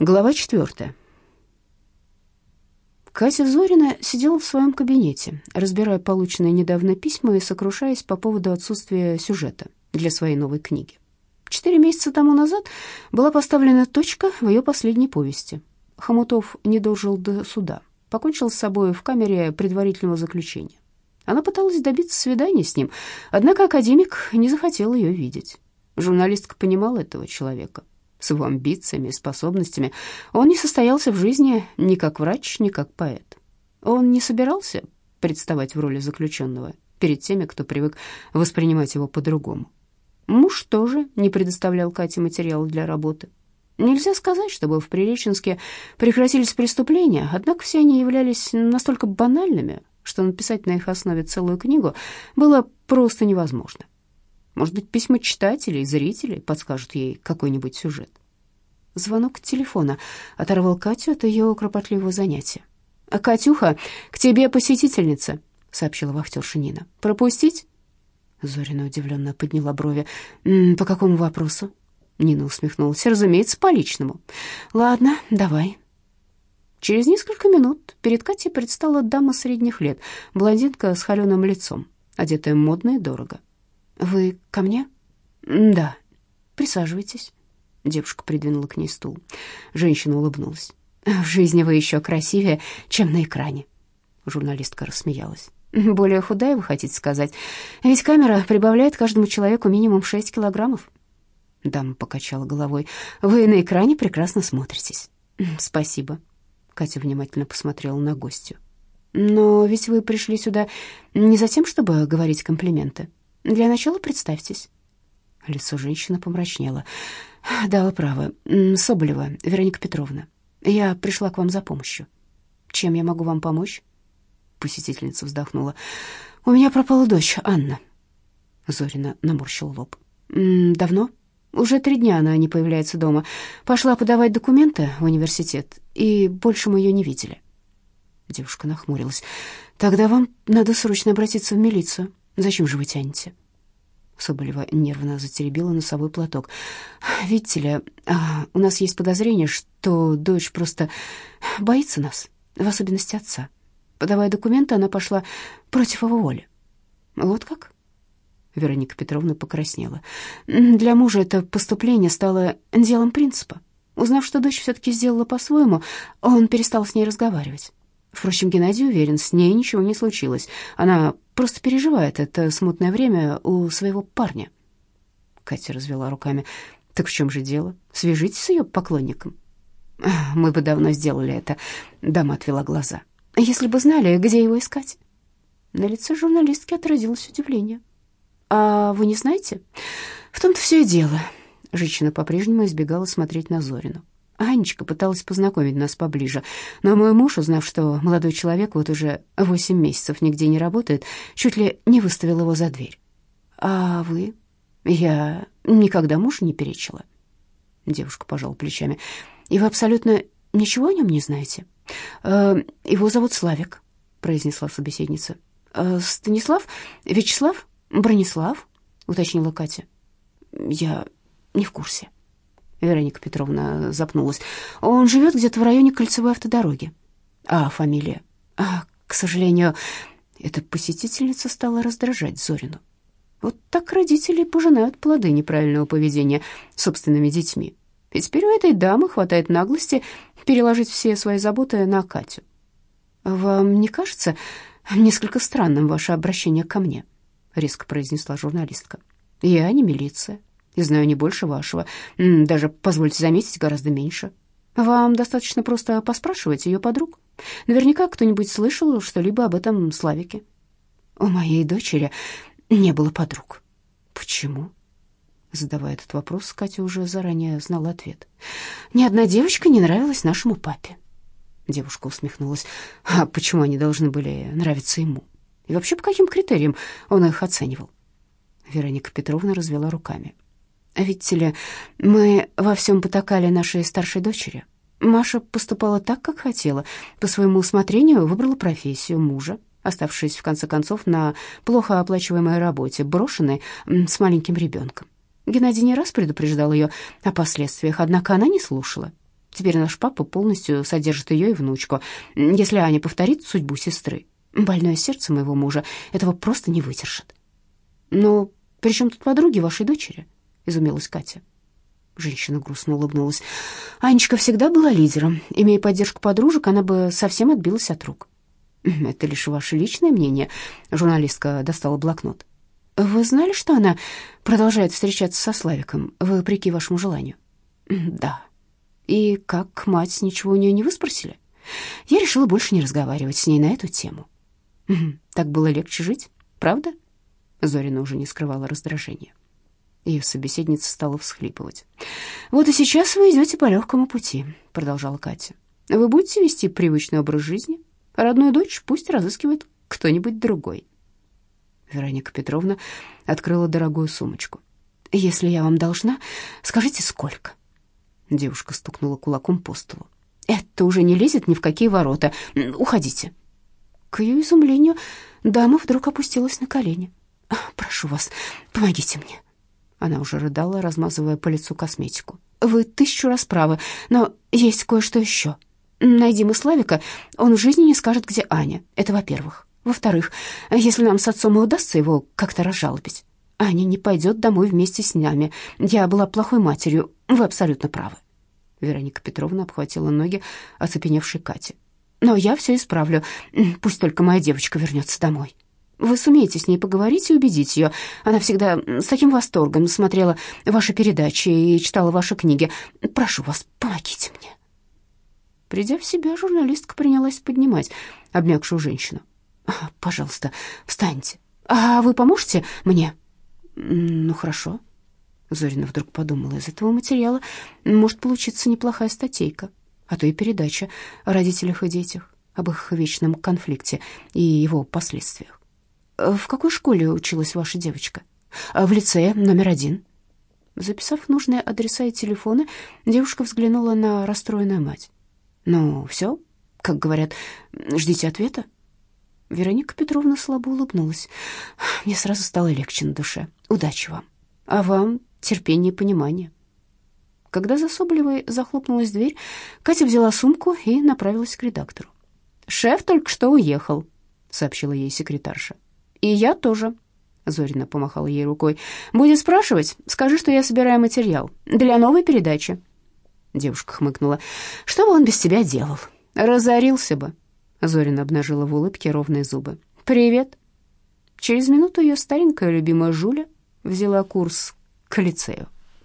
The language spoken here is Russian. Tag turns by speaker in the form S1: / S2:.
S1: Глава четвертая. Катя Зорина сидела в своем кабинете, разбирая полученные недавно письма и сокрушаясь по поводу отсутствия сюжета для своей новой книги. Четыре месяца тому назад была поставлена точка в ее последней повести. Хомутов не дожил до суда, покончил с собой в камере предварительного заключения. Она пыталась добиться свидания с ним, однако академик не захотел ее видеть. Журналистка понимала этого человека с его амбициями и способностями. Он не состоялся в жизни ни как врач, ни как поэт. Он не собирался представать в роли заключенного перед теми, кто привык воспринимать его по-другому. Муж тоже не предоставлял Кате материал для работы. Нельзя сказать, чтобы в Приреченске прекратились преступления, однако все они являлись настолько банальными, что написать на их основе целую книгу было просто невозможно. Может быть, письма читателей зрителей подскажут ей какой-нибудь сюжет. Звонок телефона оторвал Катю от ее кропотливого занятия. «А, «Катюха, к тебе посетительница», — сообщила вахтерша Нина. «Пропустить?» Зорина удивленно подняла брови. «По какому вопросу?» Нина усмехнулась. «Разумеется, по личному». «Ладно, давай». Через несколько минут перед Катей предстала дама средних лет, блондинка с холеным лицом, одетая модно и дорого. «Вы ко мне?» «Да». «Присаживайтесь». Девушка придвинула к ней стул. Женщина улыбнулась. «В жизни вы еще красивее, чем на экране». Журналистка рассмеялась. «Более худая, вы хотите сказать? Ведь камера прибавляет каждому человеку минимум 6 килограммов». Дама покачала головой. «Вы на экране прекрасно смотритесь». «Спасибо». Катя внимательно посмотрела на гостью. «Но ведь вы пришли сюда не за тем, чтобы говорить комплименты. Для начала представьтесь». Лицо женщины помрачнело. «Да, вы правы. Соболева Вероника Петровна. Я пришла к вам за помощью. Чем я могу вам помочь?» Посетительница вздохнула. «У меня пропала дочь, Анна». Зорина наморщила лоб. «Давно?» «Уже три дня она не появляется дома. Пошла подавать документы в университет, и больше мы ее не видели». Девушка нахмурилась. «Тогда вам надо срочно обратиться в милицию. Зачем же вы тянете?» Соболева нервно затеребила носовой платок. «Видите ли, а, у нас есть подозрение, что дочь просто боится нас, в особенности отца. Подавая документы, она пошла против его воли». «Вот как?» Вероника Петровна покраснела. «Для мужа это поступление стало делом принципа. Узнав, что дочь все-таки сделала по-своему, он перестал с ней разговаривать. Впрочем, Геннадий уверен, с ней ничего не случилось. Она просто переживает это смутное время у своего парня. Катя развела руками. Так в чем же дело? Свяжитесь с ее поклонником. Мы бы давно сделали это. Дама отвела глаза. Если бы знали, где его искать. На лице журналистки отразилось удивление. А вы не знаете? В том-то все и дело. Женщина по-прежнему избегала смотреть на Зорину. Анечка пыталась познакомить нас поближе, но мой муж, узнав, что молодой человек вот уже восемь месяцев нигде не работает, чуть ли не выставил его за дверь. «А вы?» «Я никогда мужу не перечила». Девушка пожала плечами. «И вы абсолютно ничего о нем не знаете?» «Э, «Его зовут Славик», — произнесла собеседница. «Э, «Станислав? Вячеслав? Бронислав?» — уточнила Катя. «Я не в курсе». Вероника Петровна запнулась. Он живет где-то в районе кольцевой автодороги. А фамилия? А, к сожалению, эта посетительница стала раздражать Зорину. Вот так родители пожинают плоды неправильного поведения собственными детьми. И теперь у этой дамы хватает наглости переложить все свои заботы на Катю. «Вам не кажется несколько странным ваше обращение ко мне?» — резко произнесла журналистка. «Я не милиция и знаю не больше вашего, даже, позвольте заметить, гораздо меньше. Вам достаточно просто поспрашивать ее подруг. Наверняка кто-нибудь слышал что-либо об этом Славике. У моей дочери не было подруг. Почему? Задавая этот вопрос, Катя уже заранее знала ответ. Ни одна девочка не нравилась нашему папе. Девушка усмехнулась. А почему они должны были нравиться ему? И вообще, по каким критериям он их оценивал? Вероника Петровна развела руками. Видите ли, мы во всем потакали нашей старшей дочери. Маша поступала так, как хотела. По своему усмотрению выбрала профессию мужа, оставшись в конце концов на плохо оплачиваемой работе, брошенной с маленьким ребенком. Геннадий не раз предупреждал ее о последствиях, однако она не слушала. Теперь наш папа полностью содержит ее и внучку. Если Аня повторит судьбу сестры, больное сердце моего мужа этого просто не выдержит. Но при чем тут подруги вашей дочери? Изумилась Катя. Женщина грустно улыбнулась. Анечка всегда была лидером. Имея поддержку подружек, она бы совсем отбилась от рук. Это лишь ваше личное мнение. Журналистка достала блокнот. Вы знали, что она продолжает встречаться со Славиком, вопреки вашему желанию? Да. И как мать ничего у нее не выспросили? Я решила больше не разговаривать с ней на эту тему. Так было легче жить, правда? Зорина уже не скрывала раздражения. Ее собеседница стала всхлипывать. «Вот и сейчас вы идете по легкому пути», — продолжала Катя. «Вы будете вести привычный образ жизни, родную дочь пусть разыскивает кто-нибудь другой». Вероника Петровна открыла дорогую сумочку. «Если я вам должна, скажите, сколько?» Девушка стукнула кулаком по столу. «Это уже не лезет ни в какие ворота. Уходите». К ее изумлению дама вдруг опустилась на колени. «Прошу вас, помогите мне». Она уже рыдала, размазывая по лицу косметику. «Вы тысячу раз правы, но есть кое-что еще. Найди мы Славика, он в жизни не скажет, где Аня. Это во-первых. Во-вторых, если нам с отцом и удастся его как-то разжалобить, Аня не пойдет домой вместе с нами. Я была плохой матерью, вы абсолютно правы». Вероника Петровна обхватила ноги оцепеневшей Кати. «Но я все исправлю, пусть только моя девочка вернется домой». Вы сумеете с ней поговорить и убедить ее. Она всегда с таким восторгом смотрела ваши передачи и читала ваши книги. Прошу вас, помогите мне». Придя в себя, журналистка принялась поднимать обмякшую женщину. «Пожалуйста, встаньте. А вы поможете мне?» «Ну, хорошо». Зорина вдруг подумала, из этого материала может получиться неплохая статейка, а то и передача о родителях и детях, об их вечном конфликте и его последствиях. В какой школе училась ваша девочка? В лицее номер один. Записав нужные адреса и телефоны, девушка взглянула на расстроенную мать. Ну, все, как говорят, ждите ответа. Вероника Петровна слабо улыбнулась. Мне сразу стало легче на душе. Удачи вам. А вам терпения и понимания. Когда за Соболевой захлопнулась дверь, Катя взяла сумку и направилась к редактору. «Шеф только что уехал», — сообщила ей секретарша. «И я тоже», — Зорина помахала ей рукой. «Будет спрашивать, скажи, что я собираю материал для новой передачи». Девушка хмыкнула. «Что бы он без тебя делал? Разорился бы». Зорина обнажила в улыбке ровные зубы. «Привет». Через минуту ее старенькая любимая Жуля взяла курс к лицею.